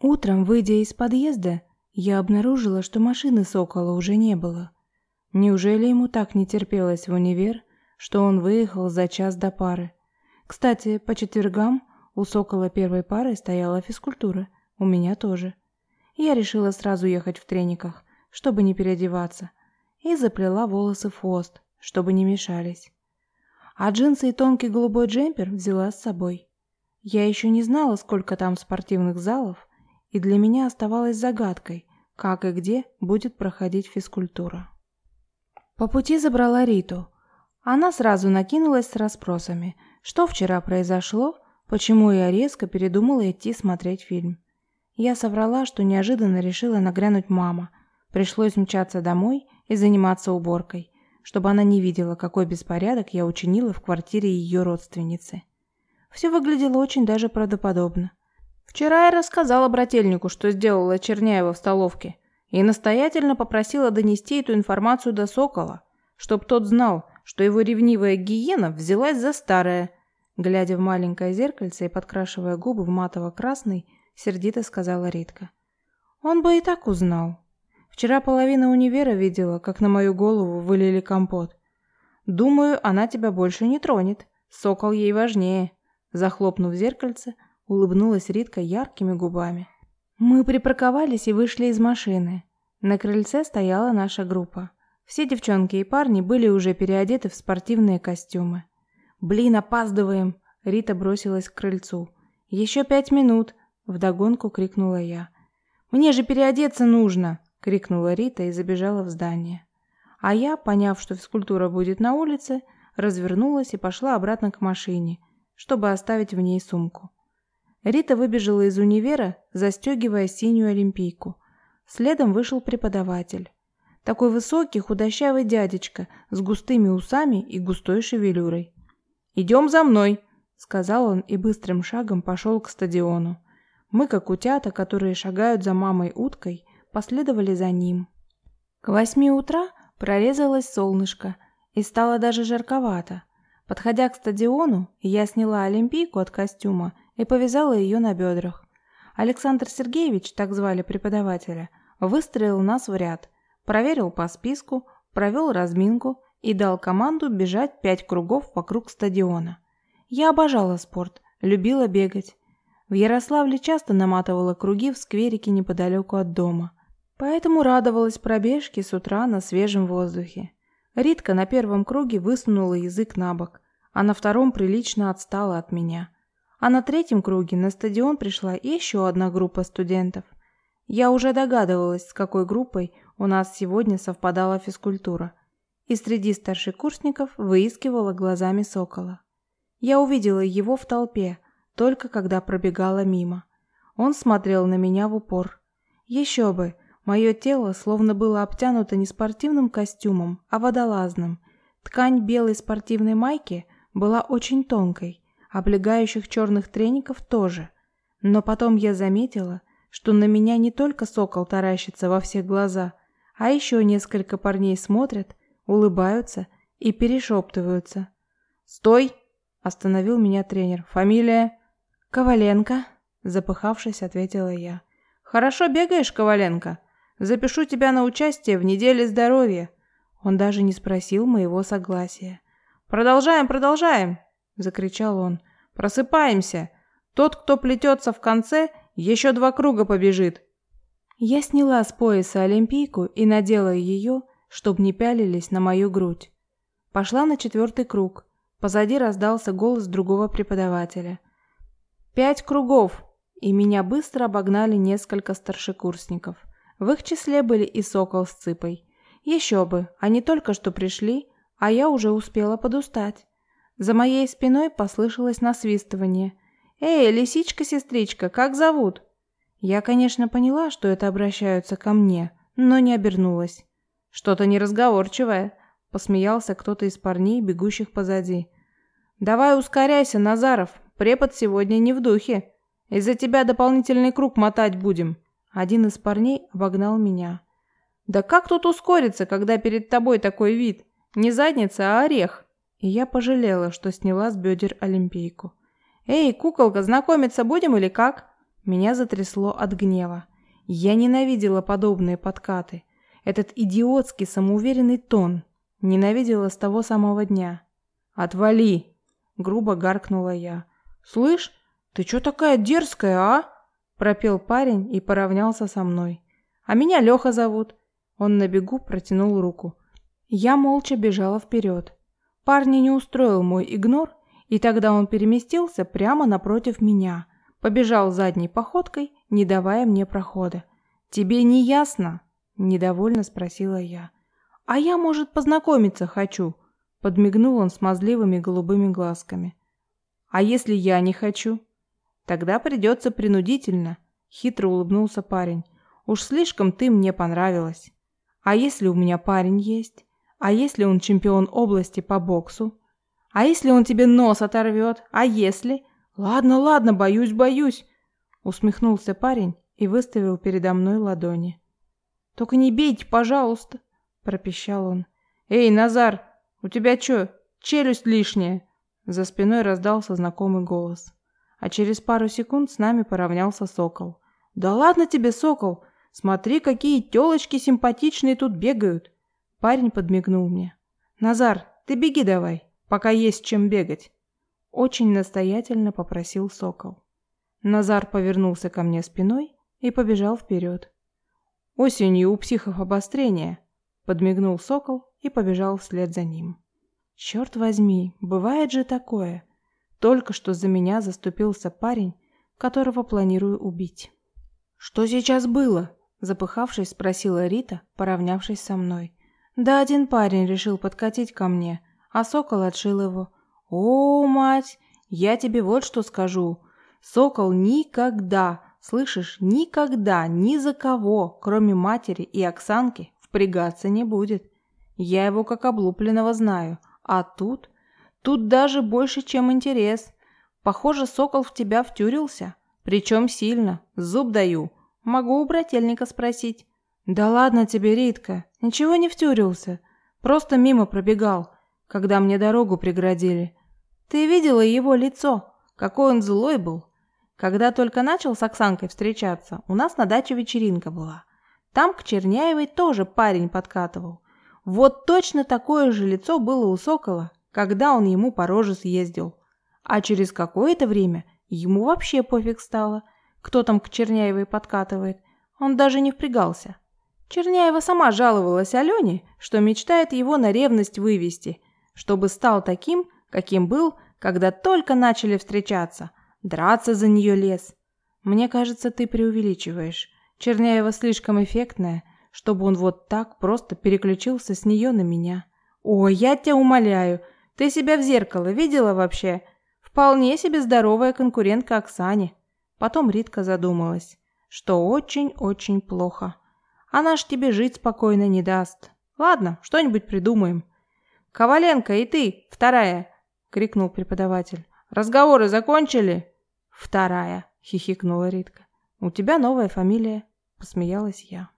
Утром, выйдя из подъезда, я обнаружила, что машины Сокола уже не было. Неужели ему так не терпелось в универ, что он выехал за час до пары? Кстати, по четвергам у Сокола первой пары стояла физкультура, у меня тоже. Я решила сразу ехать в трениках, чтобы не переодеваться, и заплела волосы в хвост, чтобы не мешались. А джинсы и тонкий голубой джемпер взяла с собой. Я еще не знала, сколько там спортивных залов, и для меня оставалось загадкой, как и где будет проходить физкультура. По пути забрала Риту. Она сразу накинулась с расспросами, что вчера произошло, почему я резко передумала идти смотреть фильм. Я соврала, что неожиданно решила нагрянуть мама. Пришлось мчаться домой и заниматься уборкой, чтобы она не видела, какой беспорядок я учинила в квартире ее родственницы. Все выглядело очень даже правдоподобно. Вчера я рассказала брательнику, что сделала Черняева в столовке, и настоятельно попросила донести эту информацию до Сокола, чтоб тот знал, что его ревнивая гиена взялась за старое. Глядя в маленькое зеркальце и подкрашивая губы в матово-красный, сердито сказала Ритка. Он бы и так узнал. Вчера половина универа видела, как на мою голову вылили компот. Думаю, она тебя больше не тронет. Сокол ей важнее. Захлопнув зеркальце, улыбнулась Ритка яркими губами. Мы припарковались и вышли из машины. На крыльце стояла наша группа. Все девчонки и парни были уже переодеты в спортивные костюмы. «Блин, опаздываем!» Рита бросилась к крыльцу. «Еще пять минут!» Вдогонку крикнула я. «Мне же переодеться нужно!» Крикнула Рита и забежала в здание. А я, поняв, что физкультура будет на улице, развернулась и пошла обратно к машине, чтобы оставить в ней сумку. Рита выбежала из универа, застегивая синюю олимпийку. Следом вышел преподаватель. Такой высокий, худощавый дядечка с густыми усами и густой шевелюрой. «Идем за мной!» — сказал он и быстрым шагом пошел к стадиону. Мы, как утята, которые шагают за мамой-уткой, последовали за ним. К восьми утра прорезалось солнышко, и стало даже жарковато. Подходя к стадиону, я сняла олимпийку от костюма и повязала ее на бедрах. Александр Сергеевич, так звали преподавателя, выстроил нас в ряд, проверил по списку, провел разминку и дал команду бежать пять кругов вокруг стадиона. Я обожала спорт, любила бегать. В Ярославле часто наматывала круги в скверике неподалеку от дома. Поэтому радовалась пробежке с утра на свежем воздухе. Ритка на первом круге высунула язык на бок, а на втором прилично отстала от меня – а на третьем круге на стадион пришла еще одна группа студентов. Я уже догадывалась, с какой группой у нас сегодня совпадала физкультура. И среди старшекурсников выискивала глазами сокола. Я увидела его в толпе, только когда пробегала мимо. Он смотрел на меня в упор. Еще бы, мое тело словно было обтянуто не спортивным костюмом, а водолазным. Ткань белой спортивной майки была очень тонкой, облегающих черных треников тоже. Но потом я заметила, что на меня не только сокол таращится во все глаза, а еще несколько парней смотрят, улыбаются и перешептываются. «Стой!» – остановил меня тренер. «Фамилия?» «Коваленко», – запыхавшись, ответила я. «Хорошо бегаешь, Коваленко. Запишу тебя на участие в неделе здоровья». Он даже не спросил моего согласия. «Продолжаем, продолжаем!» Закричал он. Просыпаемся. Тот, кто плетется в конце, еще два круга побежит. Я сняла с пояса олимпийку и надела ее, чтобы не пялились на мою грудь. Пошла на четвертый круг. Позади раздался голос другого преподавателя. «Пять кругов!» И меня быстро обогнали несколько старшекурсников. В их числе были и Сокол с Цыпой. Еще бы, они только что пришли, а я уже успела подустать. За моей спиной послышалось насвистывание. «Эй, лисичка-сестричка, как зовут?» Я, конечно, поняла, что это обращаются ко мне, но не обернулась. «Что-то неразговорчивое», — посмеялся кто-то из парней, бегущих позади. «Давай ускоряйся, Назаров, препод сегодня не в духе. Из-за тебя дополнительный круг мотать будем». Один из парней обогнал меня. «Да как тут ускориться, когда перед тобой такой вид? Не задница, а орех!» И я пожалела, что сняла с бедер олимпийку. «Эй, куколка, знакомиться будем или как?» Меня затрясло от гнева. Я ненавидела подобные подкаты. Этот идиотский самоуверенный тон. Ненавидела с того самого дня. «Отвали!» — грубо гаркнула я. «Слышь, ты чё такая дерзкая, а?» — пропел парень и поравнялся со мной. «А меня Лёха зовут». Он на бегу протянул руку. Я молча бежала вперед. Парня не устроил мой игнор, и тогда он переместился прямо напротив меня, побежал задней походкой, не давая мне прохода. «Тебе не ясно?» – недовольно спросила я. «А я, может, познакомиться хочу», – подмигнул он смазливыми голубыми глазками. «А если я не хочу?» «Тогда придется принудительно», – хитро улыбнулся парень. «Уж слишком ты мне понравилась. А если у меня парень есть? А если он чемпион области по боксу? А если он тебе нос оторвет? А если? Ладно, ладно, боюсь, боюсь. Усмехнулся парень и выставил передо мной ладони. Только не бейте, пожалуйста, пропищал он. Эй, Назар, у тебя что, челюсть лишняя? За спиной раздался знакомый голос. А через пару секунд с нами поравнялся сокол. Да ладно тебе, сокол, смотри, какие тёлочки симпатичные тут бегают. Парень подмигнул мне. Назар, ты беги давай пока есть чем бегать», — очень настоятельно попросил сокол. Назар повернулся ко мне спиной и побежал вперед. «Осенью у психов обострение», — подмигнул сокол и побежал вслед за ним. «Черт возьми, бывает же такое. Только что за меня заступился парень, которого планирую убить». «Что сейчас было?» — запыхавшись, спросила Рита, поравнявшись со мной. «Да один парень решил подкатить ко мне, а сокол отшил его. «О, мать, я тебе вот что скажу. Сокол никогда, слышишь, никогда ни за кого, кроме матери и Оксанки, впрягаться не будет. Я его как облупленного знаю. А тут... Тут даже больше, чем интерес. Похоже, сокол в тебя втюрился. Причем сильно. Зуб даю. Могу у брательника спросить. Да ладно тебе, Ритка. Ничего не втюрился. Просто мимо пробегал когда мне дорогу преградили. Ты видела его лицо? Какой он злой был. Когда только начал с Оксанкой встречаться, у нас на даче вечеринка была. Там к Черняевой тоже парень подкатывал. Вот точно такое же лицо было у Сокола, когда он ему по роже съездил. А через какое-то время ему вообще пофиг стало, кто там к Черняевой подкатывает. Он даже не впрягался. Черняева сама жаловалась Алене, что мечтает его на ревность вывести – чтобы стал таким, каким был, когда только начали встречаться. Драться за нее лез. Мне кажется, ты преувеличиваешь. Черняева слишком эффектная, чтобы он вот так просто переключился с нее на меня. Ой, я тебя умоляю, ты себя в зеркало видела вообще? Вполне себе здоровая конкурентка Оксане. Потом Ритка задумалась, что очень-очень плохо. Она ж тебе жить спокойно не даст. Ладно, что-нибудь придумаем. «Коваленко, и ты, вторая!» — крикнул преподаватель. «Разговоры закончили?» «Вторая!» — хихикнула Ритка. «У тебя новая фамилия», — посмеялась я.